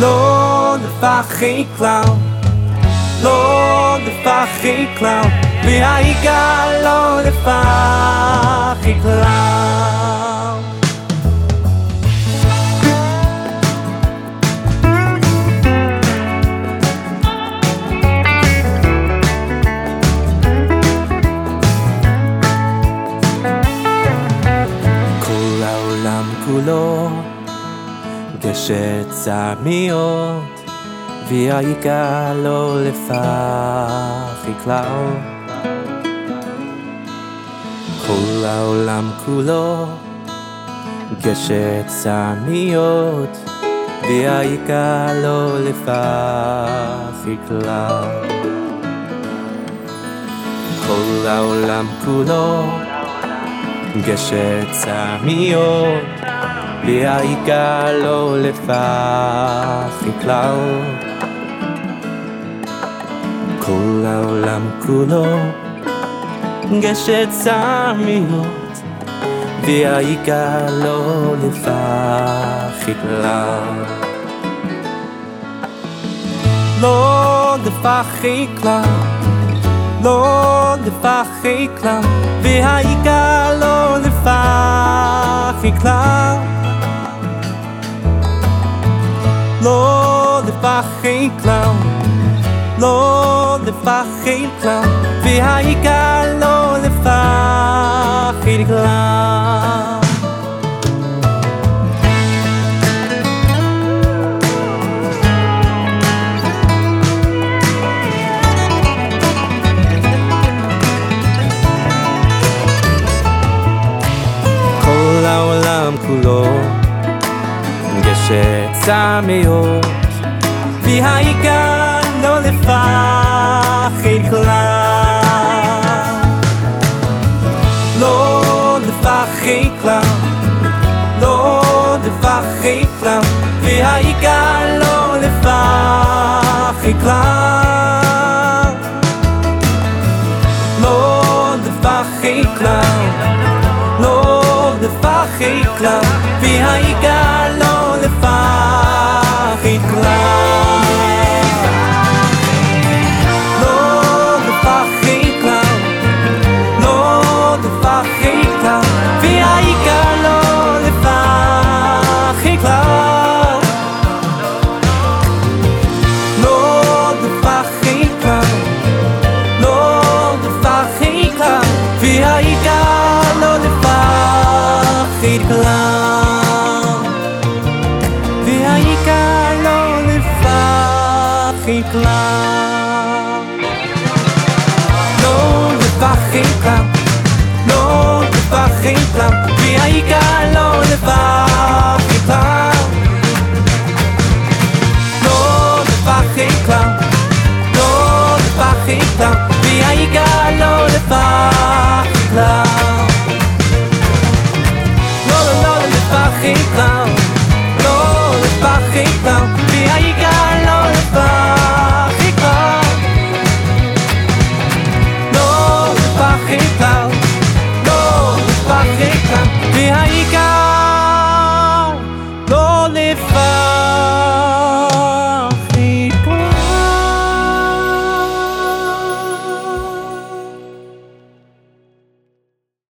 לא נפחי כלל לא נפחי כלל והעיקר לא נפחי כלל מאוד והעיקר לא לפחי כלל כל העולם כולו מאוד והעיקר לא לפחי כלל כל העולם כולו מאוד והעיקר לא לפחי כלל כל העולם כולו צר מאוד והעיקר לא לפחי כלל לא לפחי כלל לא לפחי כלל והעיקר לא לפחי כלל כלל לא לפחי כלל והעיקר לא לפחי כלל כל העולם כולו גשר צר מאוד והעיקר לא לפחד כלל לא לפחד כלל לא לפחד כלל והעיקר לא לפחד כלל לא לפחד כלל לא לפחד כלל והעיקר לא לפחד כלל והעיקר לא לפחד כלל לא לפחד כלל לא לפחד כלל והעיקר לא לפחד כלל לא לא לא לא לפחד כלל לא לפחד כלל והעיקר